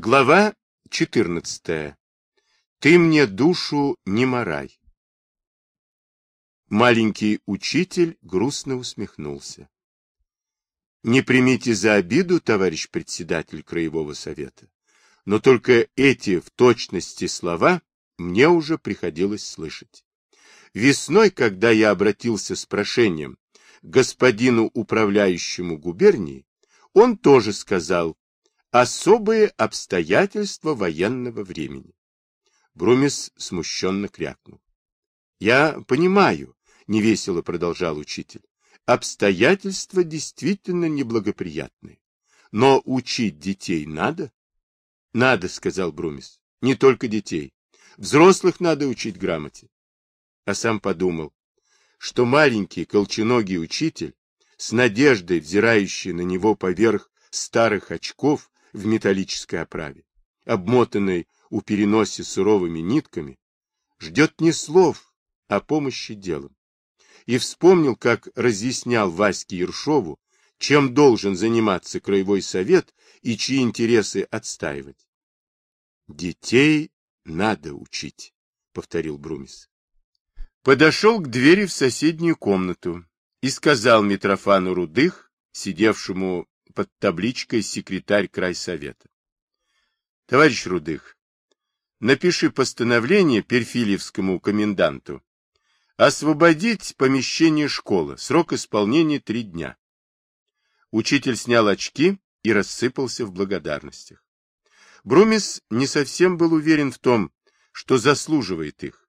Глава 14. Ты мне душу не морай. Маленький учитель грустно усмехнулся. Не примите за обиду, товарищ председатель Краевого совета, но только эти в точности слова мне уже приходилось слышать. Весной, когда я обратился с прошением господину управляющему губернии, он тоже сказал, Особые обстоятельства военного времени. Брумис смущенно крякнул. — Я понимаю, — невесело продолжал учитель, — обстоятельства действительно неблагоприятные. Но учить детей надо? — Надо, — сказал Брумис. — Не только детей. Взрослых надо учить грамоте. А сам подумал, что маленький колченогий учитель, с надеждой взирающий на него поверх старых очков, в металлической оправе, обмотанной у переносе суровыми нитками, ждет не слов, а помощи делом. И вспомнил, как разъяснял Ваське Ершову, чем должен заниматься краевой совет и чьи интересы отстаивать. «Детей надо учить», — повторил Брумис. Подошел к двери в соседнюю комнату и сказал Митрофану Рудых, сидевшему под табличкой «Секретарь крайсовета». Товарищ Рудых, напиши постановление Перфильевскому коменданту освободить помещение школы, срок исполнения три дня. Учитель снял очки и рассыпался в благодарностях. Брумис не совсем был уверен в том, что заслуживает их.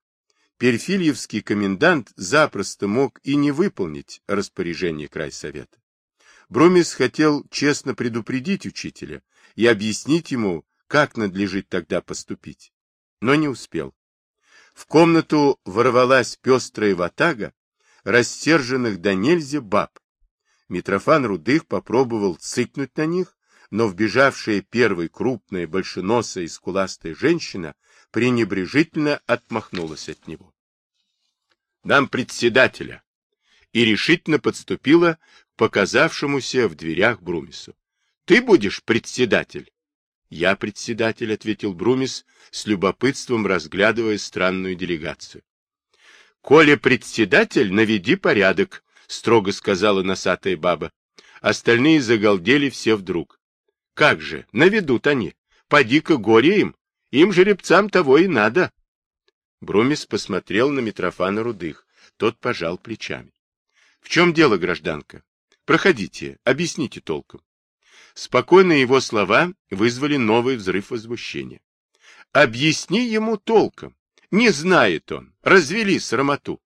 Перфильевский комендант запросто мог и не выполнить распоряжение крайсовета. Брумис хотел честно предупредить учителя и объяснить ему, как надлежит тогда поступить, но не успел. В комнату ворвалась пестрая ватага, рассерженных до нельзя баб. Митрофан Рудых попробовал цыкнуть на них, но вбежавшая первой крупная, большеносая и скуластая женщина пренебрежительно отмахнулась от него. — Нам председателя! И решительно подступила показавшемуся в дверях Брумису. — Ты будешь председатель? — Я председатель, — ответил Брумис, с любопытством разглядывая странную делегацию. — Коля председатель, наведи порядок, — строго сказала носатая баба. Остальные загалдели все вдруг. — Как же, наведут они. Поди-ка горе им. Им жеребцам того и надо. Брумис посмотрел на Митрофана Рудых. Тот пожал плечами. — В чем дело, гражданка? Проходите, объясните толком. Спокойные его слова вызвали новый взрыв возмущения. Объясни ему толком. Не знает он. Развели срамоту.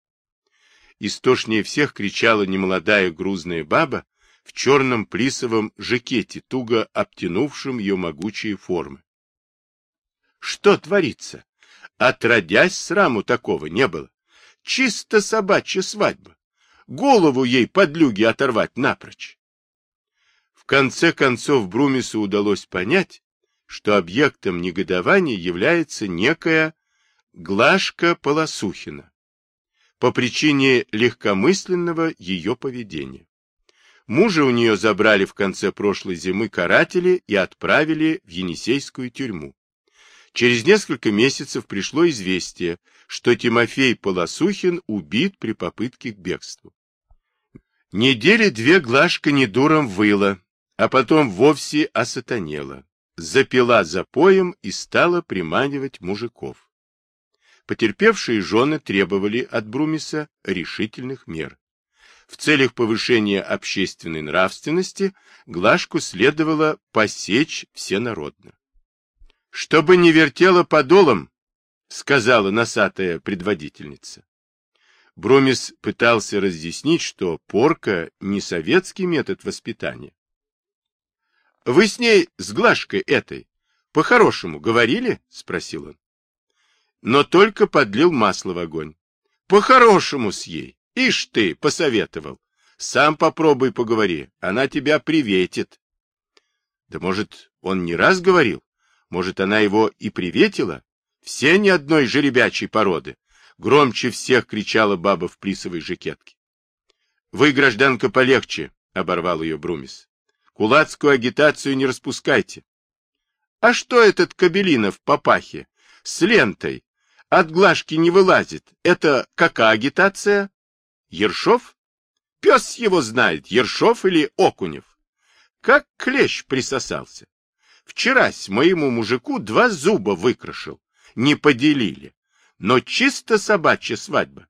Истошнее всех кричала немолодая грузная баба в черном плисовом жакете, туго обтянувшем ее могучие формы. Что творится? Отродясь сраму такого не было. Чисто собачья свадьба голову ей подлюги оторвать напрочь. В конце концов Брумису удалось понять, что объектом негодования является некая Глашка Полосухина по причине легкомысленного ее поведения. Мужа у нее забрали в конце прошлой зимы каратели и отправили в Енисейскую тюрьму. Через несколько месяцев пришло известие, что Тимофей Полосухин убит при попытке к бегству. Недели две Глашка недуром выла, а потом вовсе осатанела, запила запоем и стала приманивать мужиков. Потерпевшие жены требовали от Брумиса решительных мер. В целях повышения общественной нравственности Глашку следовало посечь всенародно. «Чтобы не вертела подолом», — сказала носатая предводительница. Бромис пытался разъяснить, что порка не советский метод воспитания. — Вы с ней, с Глашкой этой, по-хорошему говорили? — спросил он. Но только подлил масло в огонь. — По-хорошему с ей. Ишь ты, посоветовал. Сам попробуй поговори, она тебя приветит. Да может, он не раз говорил? Может, она его и приветила? Все ни одной жеребячей породы. Громче всех кричала баба в плисовой жакетке. — Вы, гражданка, полегче, — оборвал ее Брумис. — Кулацкую агитацию не распускайте. А что этот Кабелинов папахе? С лентой. От глажки не вылазит. Это какая агитация? Ершов? Пес его знает, Ершов или Окунев. Как клещ присосался. Вчерась моему мужику два зуба выкрашил. Не поделили. Но чисто собачья свадьба.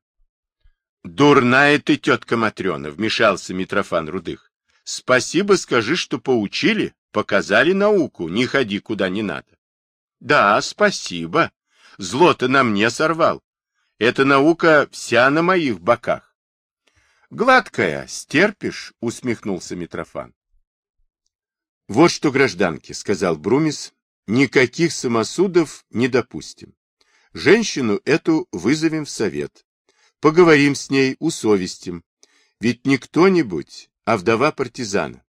Дурная ты, тетка Матрена, вмешался Митрофан Рудых. Спасибо скажи, что поучили, показали науку, не ходи куда не надо. Да, спасибо. Зло-то на мне сорвал. Эта наука вся на моих боках. Гладкая, стерпишь, усмехнулся Митрофан. Вот что, гражданки, сказал Брумис, никаких самосудов не допустим. Женщину эту вызовем в совет. Поговорим с ней, усовестим. Ведь не кто-нибудь, а вдова партизана.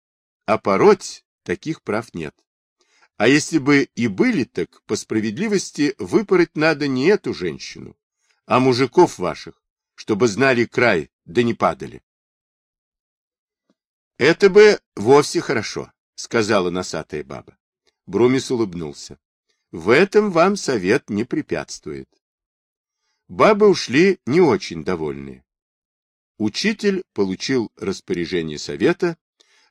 А пороть таких прав нет. А если бы и были, так по справедливости выпороть надо не эту женщину, а мужиков ваших, чтобы знали край, да не падали. Это бы вовсе хорошо, сказала носатая баба. Брумис улыбнулся. В этом вам совет не препятствует. Бабы ушли не очень довольные. Учитель получил распоряжение совета,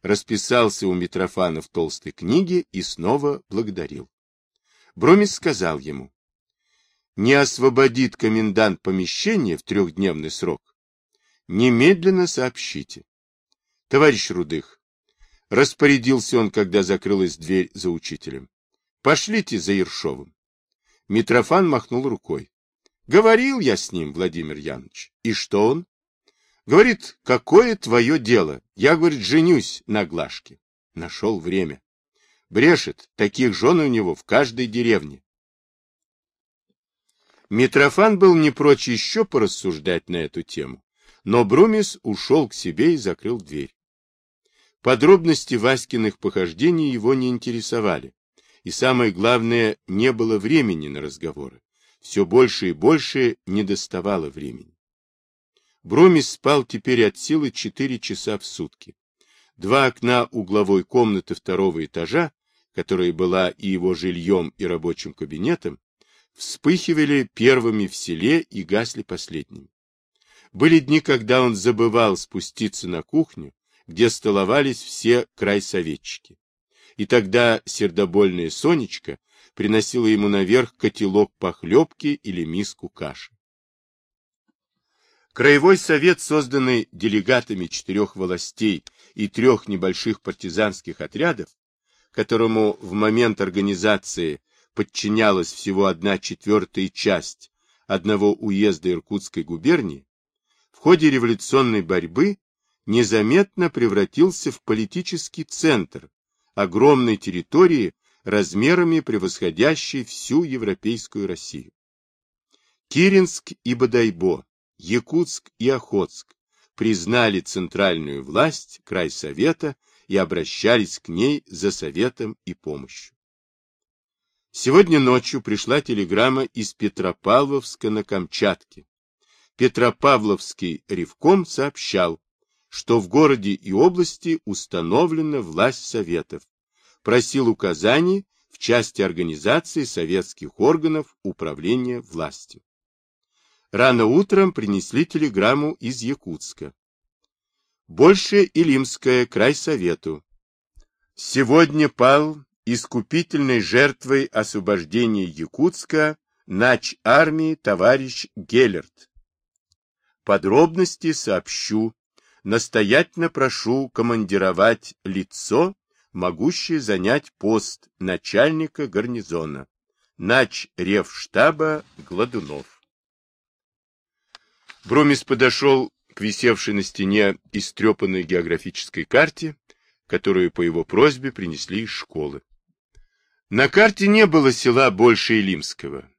расписался у Митрофана в толстой книге и снова благодарил. Бромис сказал ему, не освободит комендант помещение в трехдневный срок, немедленно сообщите. Товарищ Рудых, распорядился он, когда закрылась дверь за учителем, пошлите за Ершовым. Митрофан махнул рукой. Говорил я с ним, Владимир Янович. И что он? Говорит, какое твое дело? Я, говорит, женюсь на Глашке. Нашел время. Брешет, таких жен у него в каждой деревне. Митрофан был не прочь еще порассуждать на эту тему, но Брумис ушел к себе и закрыл дверь. Подробности Васькиных похождений его не интересовали, и самое главное, не было времени на разговоры все больше и больше не доставало времени. Бромис спал теперь от силы четыре часа в сутки. Два окна угловой комнаты второго этажа, которая была и его жильем, и рабочим кабинетом, вспыхивали первыми в селе и гасли последними. Были дни, когда он забывал спуститься на кухню, где столовались все крайсоветчики. И тогда сердобольная Сонечка приносила ему наверх котелок похлебки или миску каши. Краевой совет, созданный делегатами четырех властей и трех небольших партизанских отрядов, которому в момент организации подчинялась всего одна четвертая часть одного уезда Иркутской губернии, в ходе революционной борьбы незаметно превратился в политический центр огромной территории размерами превосходящий всю европейскую Россию. Киринск и Бодайбо, Якутск и Охотск признали центральную власть край совета и обращались к ней за советом и помощью. Сегодня ночью пришла телеграмма из Петропавловска на Камчатке. Петропавловский ревком сообщал, что в городе и области установлена власть советов, просил указаний в части организации советских органов управления властью. Рано утром принесли телеграмму из Якутска. Больше Илимская, край совету. Сегодня пал искупительной жертвой освобождения Якутска нач армии товарищ Геллерт. Подробности сообщу. Настоятельно прошу командировать лицо, могущий занять пост начальника гарнизона, нач ревштаба Гладунов. Брумис подошел к висевшей на стене истрепанной географической карте, которую по его просьбе принесли из школы. На карте не было села больше Илимского.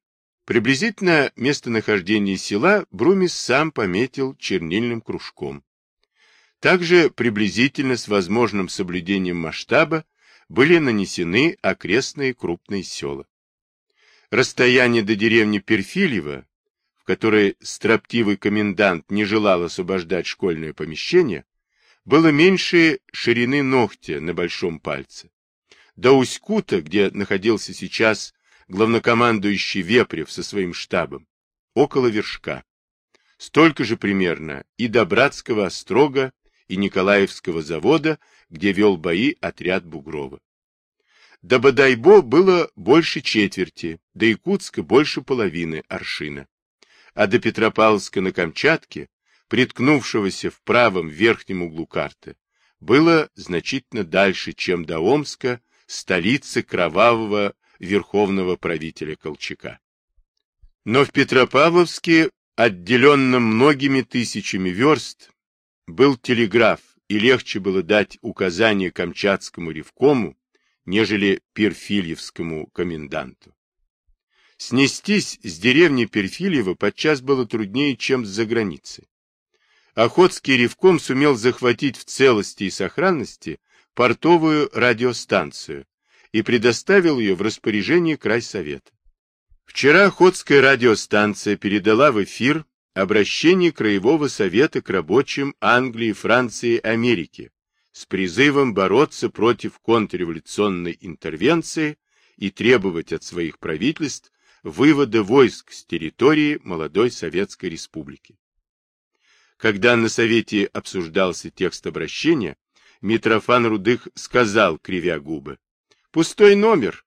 Приблизительно местонахождение села Брумис сам пометил чернильным кружком. Также приблизительно с возможным соблюдением масштаба были нанесены окрестные крупные села. Расстояние до деревни Перфильева, в которой строптивый комендант не желал освобождать школьное помещение, было меньше ширины ногтя на большом пальце. до Усть-Кута, где находился сейчас главнокомандующий Вепрев со своим штабом, около Вершка. Столько же примерно и до Братского острога и Николаевского завода, где вел бои отряд Бугрова. До Бадайбо было больше четверти, до Якутска больше половины аршина. А до Петропавловска на Камчатке, приткнувшегося в правом верхнем углу карты, было значительно дальше, чем до Омска, столицы кровавого верховного правителя Колчака. Но в Петропавловске, отделенном многими тысячами верст, был телеграф, и легче было дать указание Камчатскому ревкому, нежели Перфильевскому коменданту. Снестись с деревни Перфильева подчас было труднее, чем с-за границы. Охотский ревком сумел захватить в целости и сохранности портовую радиостанцию и предоставил ее в распоряжение крайсовета. Вчера Охотская радиостанция передала в эфир обращение Краевого совета к рабочим Англии, Франции, Америки с призывом бороться против контрреволюционной интервенции и требовать от своих правительств вывода войск с территории молодой Советской Республики. Когда на Совете обсуждался текст обращения, Митрофан Рудых сказал, кривя губы, «Пустой номер.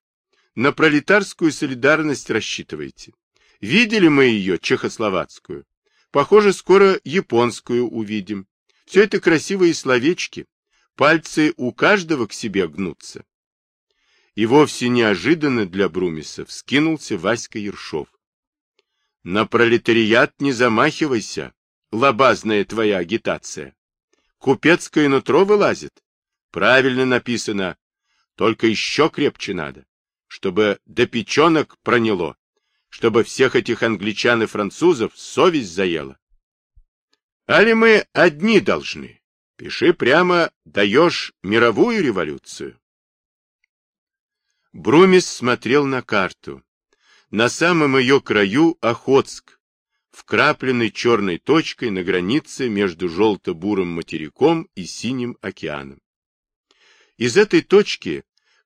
На пролетарскую солидарность рассчитывайте. Видели мы ее, чехословацкую? Похоже, скоро японскую увидим. Все это красивые словечки. Пальцы у каждого к себе гнутся. И вовсе неожиданно для Брумиса вскинулся Васька Ершов. На пролетариат не замахивайся, лобазная твоя агитация. Купецкое нутро вылазит. Правильно написано. Только еще крепче надо, чтобы до печенок проняло, чтобы всех этих англичан и французов совесть заела. Али мы одни должны? Пиши прямо, даешь мировую революцию. Брумис смотрел на карту. На самом ее краю Охотск, вкрапленный черной точкой на границе между желто-бурым материком и синим океаном. Из этой точки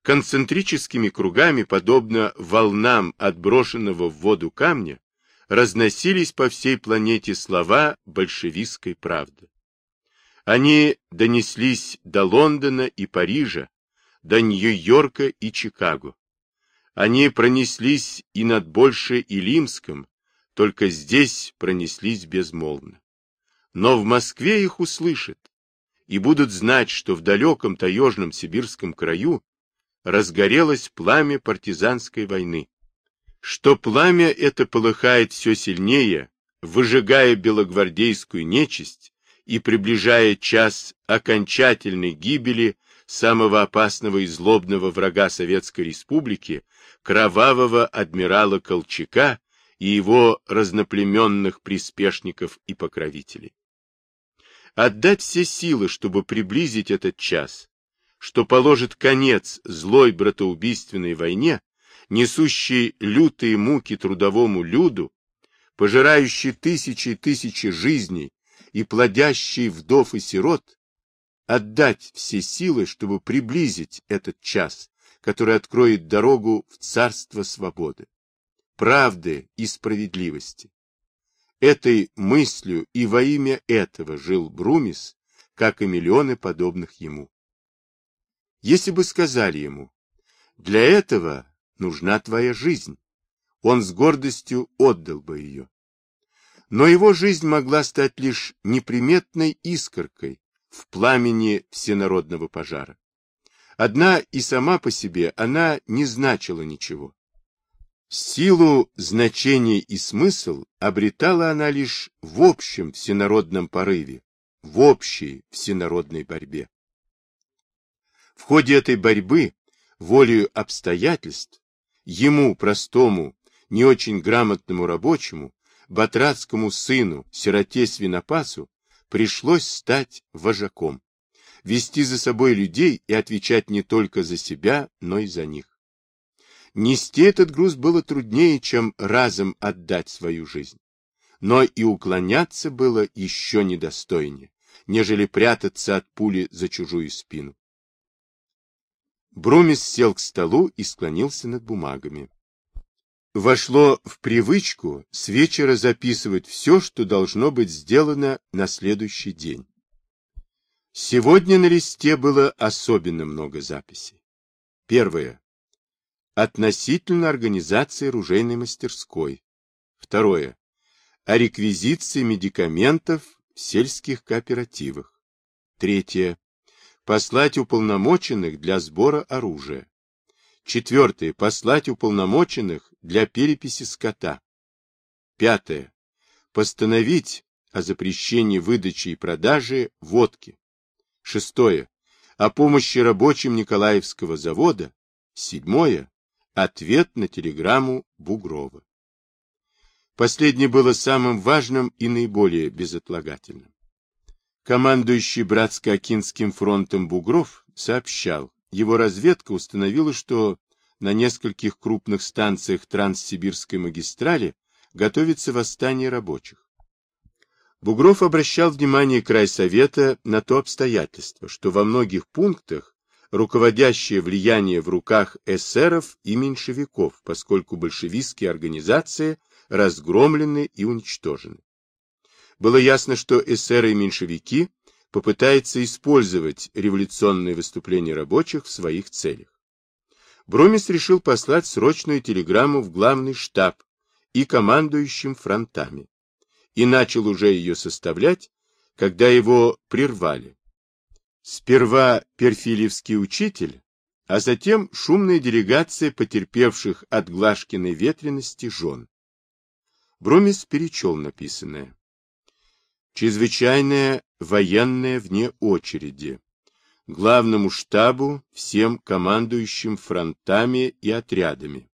концентрическими кругами, подобно волнам отброшенного в воду камня, разносились по всей планете слова большевистской правды. Они донеслись до Лондона и Парижа, до Нью-Йорка и Чикаго. Они пронеслись и над Больше и Лимском, только здесь пронеслись безмолвно. Но в Москве их услышат и будут знать, что в далеком таежном сибирском краю разгорелось пламя партизанской войны, что пламя это полыхает все сильнее, выжигая белогвардейскую нечисть, и приближая час окончательной гибели самого опасного и злобного врага Советской Республики, кровавого адмирала Колчака и его разноплеменных приспешников и покровителей. Отдать все силы, чтобы приблизить этот час, что положит конец злой братоубийственной войне, несущей лютые муки трудовому люду, пожирающей тысячи и тысячи жизней и плодящий вдов и сирот, отдать все силы, чтобы приблизить этот час, который откроет дорогу в царство свободы, правды и справедливости. Этой мыслью и во имя этого жил Брумис, как и миллионы подобных ему. Если бы сказали ему, для этого нужна твоя жизнь, он с гордостью отдал бы ее. Но его жизнь могла стать лишь неприметной искоркой в пламени всенародного пожара. Одна и сама по себе она не значила ничего. Силу, значение и смысл обретала она лишь в общем всенародном порыве, в общей всенародной борьбе. В ходе этой борьбы, волею обстоятельств, ему, простому, не очень грамотному рабочему, батратскому сыну, сироте-свинопасу, пришлось стать вожаком, вести за собой людей и отвечать не только за себя, но и за них. Нести этот груз было труднее, чем разом отдать свою жизнь. Но и уклоняться было еще недостойнее, нежели прятаться от пули за чужую спину. Брумис сел к столу и склонился над бумагами. Вошло в привычку с вечера записывать все, что должно быть сделано на следующий день. Сегодня на листе было особенно много записей. Первое. Относительно организации ружейной мастерской. Второе. О реквизиции медикаментов в сельских кооперативах. Третье. Послать уполномоченных для сбора оружия. Четвертое. Послать уполномоченных для переписи скота. Пятое. Постановить о запрещении выдачи и продажи водки. Шестое. О помощи рабочим Николаевского завода. Седьмое. Ответ на телеграмму Бугрова. Последнее было самым важным и наиболее безотлагательным. Командующий Братско-Акинским фронтом Бугров сообщал, его разведка установила, что на нескольких крупных станциях Транссибирской магистрали готовится восстание рабочих. Бугров обращал внимание крайсовета на то обстоятельство, что во многих пунктах руководящее влияние в руках эсеров и меньшевиков, поскольку большевистские организации разгромлены и уничтожены. Было ясно, что эсеры и меньшевики попытаются использовать революционные выступления рабочих в своих целях. Бромис решил послать срочную телеграмму в главный штаб и командующим фронтами, и начал уже ее составлять, когда его прервали. Сперва перфилевский учитель, а затем шумная делегация потерпевших от Глашкиной ветренности жен. Бромис перечел написанное. Чрезвычайная военная вне очереди. Главному штабу, всем командующим фронтами и отрядами.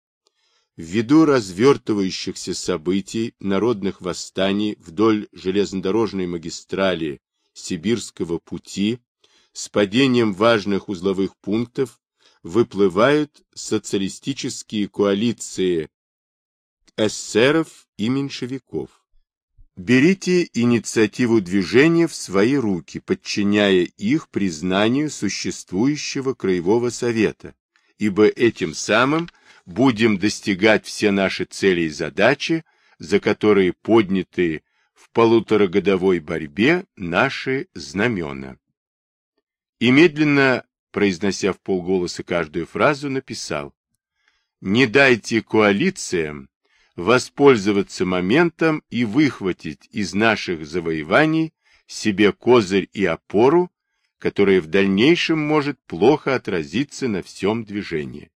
Ввиду развертывающихся событий, народных восстаний вдоль железнодорожной магистрали Сибирского пути с падением важных узловых пунктов выплывают социалистические коалиции эсеров и меньшевиков. Берите инициативу движения в свои руки, подчиняя их признанию существующего Краевого Совета, ибо этим самым будем достигать все наши цели и задачи, за которые подняты в полуторагодовой борьбе наши знамена. И медленно, произнося в полголоса каждую фразу, написал «Не дайте коалициям воспользоваться моментом и выхватить из наших завоеваний себе козырь и опору, которая в дальнейшем может плохо отразиться на всем движении.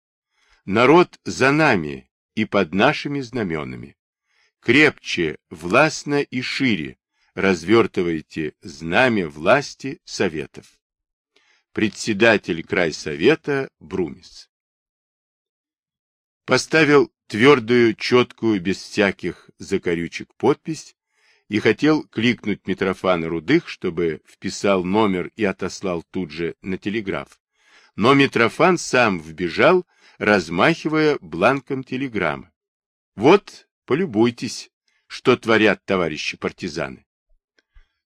Народ за нами и под нашими знаменами. Крепче, властно и шире развертывайте знамя власти Советов. Председатель крайсовета Брумис поставил твердую, четкую, без всяких закорючек подпись и хотел кликнуть Митрофана Рудых, чтобы вписал номер и отослал тут же на телеграф. Но Митрофан сам вбежал, размахивая бланком телеграммы. Вот, полюбуйтесь, что творят товарищи партизаны.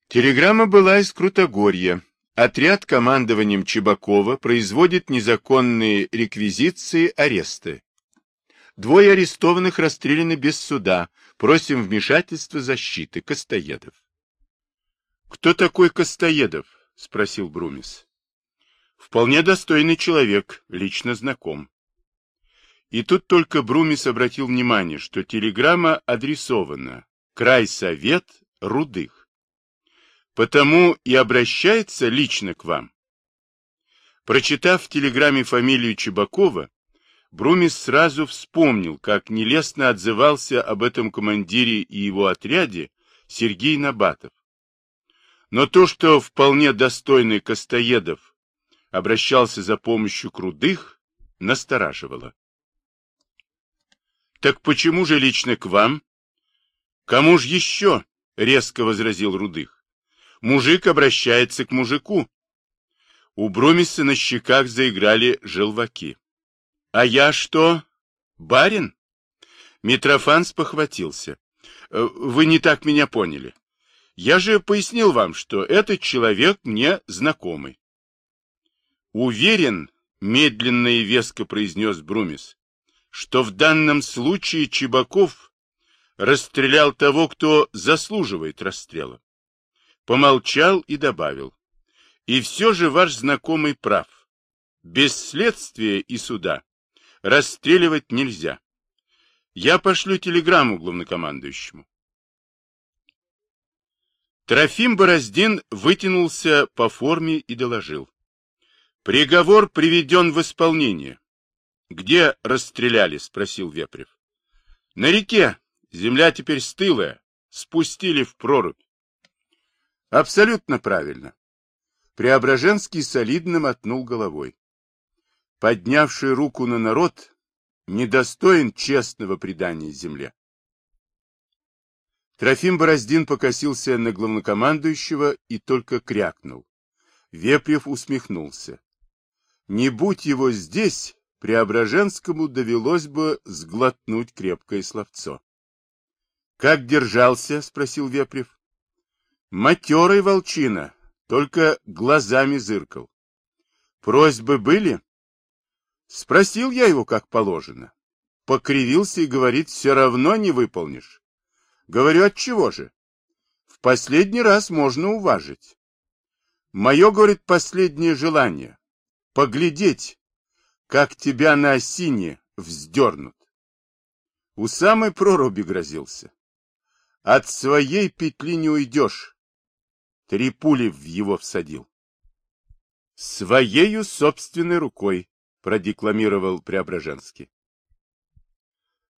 Телеграмма была из Крутогорья. Отряд командованием Чебакова производит незаконные реквизиции аресты. Двое арестованных расстреляны без суда. Просим вмешательства защиты. Костоедов. — Кто такой Костоедов? — спросил Брумис. — Вполне достойный человек, лично знаком. И тут только Брумис обратил внимание, что телеграмма адресована «Край Совет Рудых». Потому и обращается лично к вам. Прочитав в телеграмме фамилию Чебакова, Брумис сразу вспомнил, как нелестно отзывался об этом командире и его отряде Сергей Набатов. Но то, что вполне достойный Костоедов обращался за помощью к Рудых, настораживало. Так почему же лично к вам? Кому ж еще? Резко возразил Рудых. Мужик обращается к мужику. У Брумиса на щеках заиграли желваки. А я что? Барин? Митрофан спохватился. Э, вы не так меня поняли. Я же пояснил вам, что этот человек мне знакомый. Уверен, медленно и веско произнес Брумис, что в данном случае Чебаков расстрелял того, кто заслуживает расстрела. Помолчал и добавил. И все же ваш знакомый прав. Без следствия и суда расстреливать нельзя. Я пошлю телеграмму главнокомандующему. Трофим Бороздин вытянулся по форме и доложил. Приговор приведен в исполнение. Где расстреляли? спросил Вепрев. На реке. Земля теперь стылая. Спустили в прорубь. Абсолютно правильно. Преображенский солидно мотнул головой. Поднявший руку на народ недостоин честного предания земле. Трофим Бороздин покосился на главнокомандующего и только крякнул. Вепрев усмехнулся. Не будь его здесь, Преображенскому довелось бы сглотнуть крепкое словцо. — Как держался? — спросил Вепрев. — Матерый волчина, только глазами зыркал. — Просьбы были? Спросил я его, как положено. Покривился и говорит, все равно не выполнишь. Говорю, от чего же? В последний раз можно уважить. Мое, говорит, последнее желание — поглядеть, как тебя на осине вздернут. У самой проруби грозился. От своей петли не уйдешь. Три пули в его всадил. Своею собственной рукой, продекламировал Преображенский.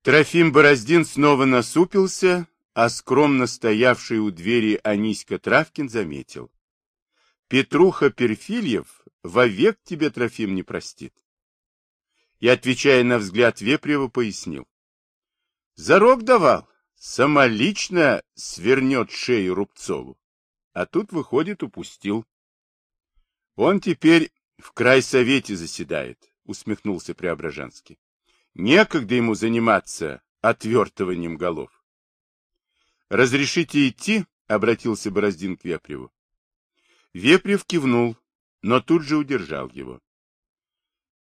Трофим Бороздин снова насупился, а скромно стоявший у двери Аниська Травкин заметил. Петруха Перфильев вовек тебе, Трофим, не простит. И, отвечая на взгляд Вепрева, пояснил. Зарок давал, самолично свернет шею Рубцову, а тут, выходит, упустил. Он теперь в край совете заседает, усмехнулся Преображенский. Некогда ему заниматься отвертыванием голов. «Разрешите идти?» — обратился Бороздин к Вепреву. Вепрев кивнул, но тут же удержал его.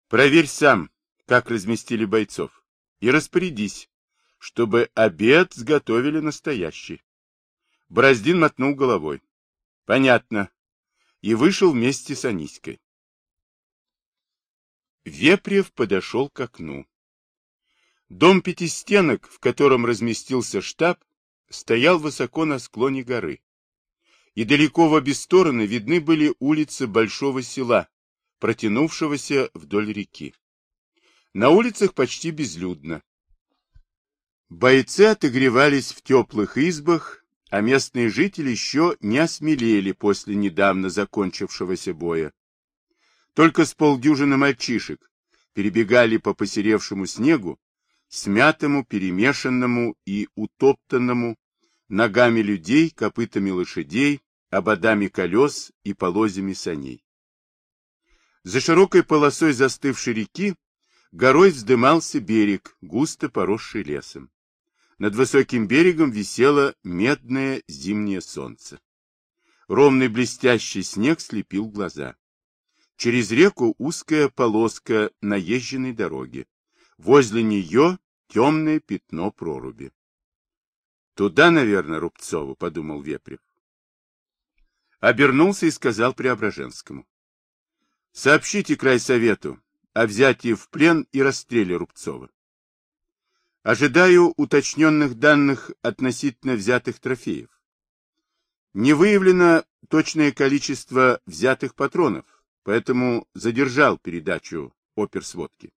«Проверь сам, как разместили бойцов, и распорядись, чтобы обед сготовили настоящий». Бороздин мотнул головой. «Понятно». И вышел вместе с Аниськой. Вепрев подошел к окну. Дом пятистенок, в котором разместился штаб, стоял высоко на склоне горы. И далеко в обе стороны видны были улицы большого села, протянувшегося вдоль реки. На улицах почти безлюдно. Бойцы отогревались в теплых избах, а местные жители еще не осмелели после недавно закончившегося боя. Только с полдюжины мальчишек перебегали по посеревшему снегу, смятому, перемешанному и утоптанному ногами людей, копытами лошадей, ободами колес и полозьями саней. За широкой полосой застывшей реки горой вздымался берег, густо поросший лесом. Над высоким берегом висело медное зимнее солнце. Ровный блестящий снег слепил глаза. Через реку узкая полоска наезженной дороги. Возле нее темное пятно проруби. Туда, наверное, Рубцову, подумал Вепрев. Обернулся и сказал Преображенскому. Сообщите край совету о взятии в плен и расстреле Рубцова. Ожидаю уточненных данных относительно взятых трофеев. Не выявлено точное количество взятых патронов, поэтому задержал передачу оперсводки.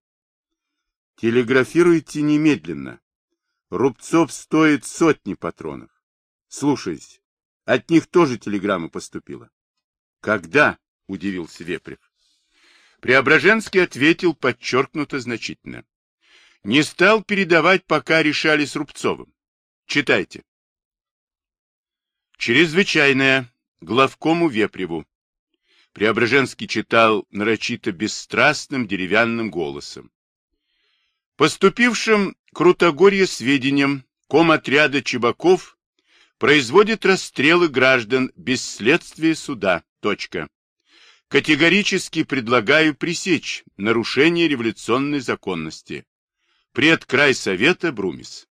Телеграфируйте немедленно. Рубцов стоит сотни патронов. Слушаюсь. От них тоже телеграмма поступила. Когда? Удивился Вепрев. Преображенский ответил подчеркнуто значительно. Не стал передавать, пока решали с Рубцовым. Читайте. Чрезвычайное. Главкому Вепреву. Преображенский читал нарочито бесстрастным деревянным голосом. Поступившим Крутогорье сведениям комотряда Чебаков производит расстрелы граждан без следствия суда. Точка. Категорически предлагаю пресечь нарушение революционной законности. Пред край совета Брумис.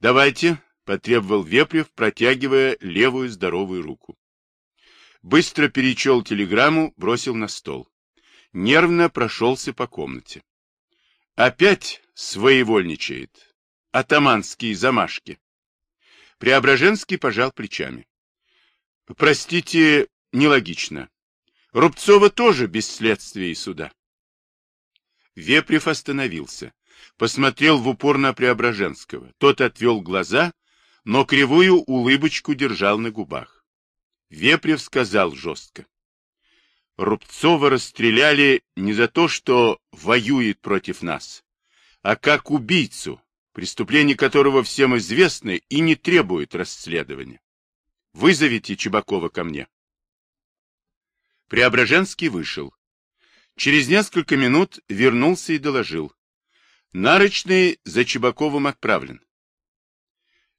Давайте, потребовал Вепрев, протягивая левую здоровую руку. Быстро перечел телеграмму, бросил на стол. Нервно прошелся по комнате. Опять своевольничает. Атаманские замашки. Преображенский пожал плечами. Простите, нелогично. Рубцова тоже без следствия и суда. Вепрев остановился, посмотрел в упор на Преображенского. Тот отвел глаза, но кривую улыбочку держал на губах. Вепрев сказал жестко. Рубцова расстреляли не за то, что воюет против нас, а как убийцу, преступление которого всем известны и не требует расследования. Вызовите Чебакова ко мне. Преображенский вышел. Через несколько минут вернулся и доложил. Нарочный за Чебаковым отправлен.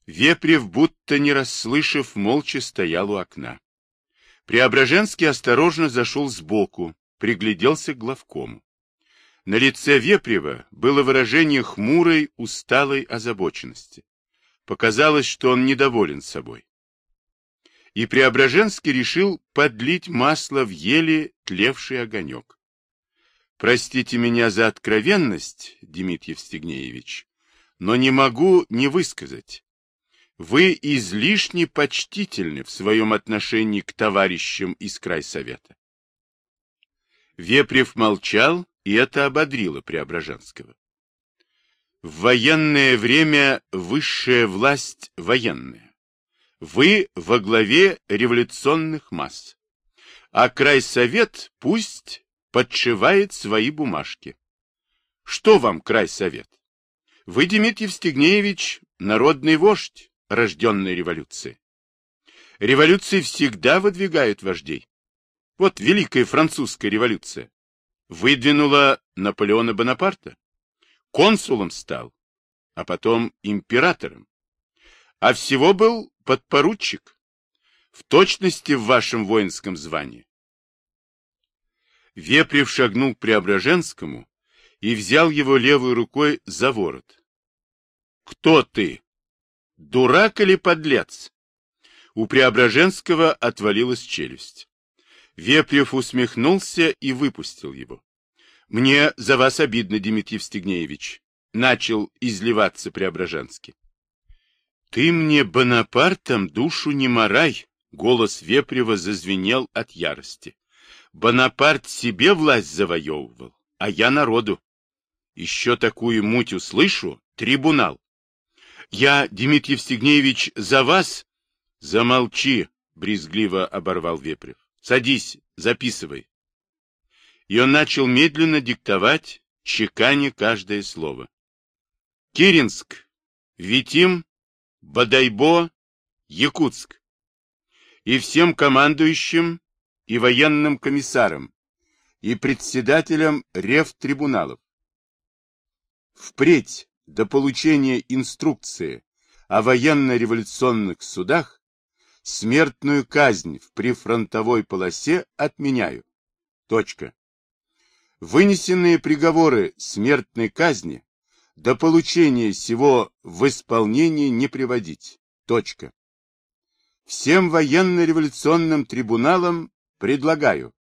Вепрев, будто не расслышав, молча стоял у окна. Преображенский осторожно зашел сбоку, пригляделся к главкому. На лице Вепрева было выражение хмурой, усталой озабоченности. Показалось, что он недоволен собой и Преображенский решил подлить масло в еле тлевший огонек. Простите меня за откровенность, Дмитрий Евстигнеевич, но не могу не высказать. Вы излишне почтительны в своем отношении к товарищам из крайсовета. Вепрев молчал, и это ободрило Преображенского. В военное время высшая власть военная. Вы во главе революционных масс. А крайсовет пусть подшивает свои бумажки. Что вам крайсовет? Вы, Дмитрий Евстигнеевич, народный вождь, рожденной революции. Революции всегда выдвигают вождей. Вот Великая Французская революция. Выдвинула Наполеона Бонапарта. Консулом стал, а потом императором. А всего был подпоручик, в точности в вашем воинском звании. Вепрев шагнул к Преображенскому и взял его левой рукой за ворот. — Кто ты? Дурак или подлец? У Преображенского отвалилась челюсть. Вепрев усмехнулся и выпустил его. — Мне за вас обидно, Дмитрий Евстигнеевич, — начал изливаться Преображенский. «Ты мне Бонапартом душу не морай!» Голос Вепрева зазвенел от ярости. «Бонапарт себе власть завоевывал, а я народу. Еще такую муть услышу — трибунал. Я, Дмитрий Евстигнеевич, за вас...» «Замолчи!» — брезгливо оборвал Вепрев. «Садись, записывай». И он начал медленно диктовать, чеканя каждое слово. Киринск, Витим, Бадайбо, Якутск. И всем командующим и военным комиссарам, и председателям ревтрибуналов. Впредь до получения инструкции о военно-революционных судах смертную казнь в прифронтовой полосе отменяю. Точка. Вынесенные приговоры смертной казни до получения всего в исполнение не приводить. Точка. Всем военно-революционным трибуналам предлагаю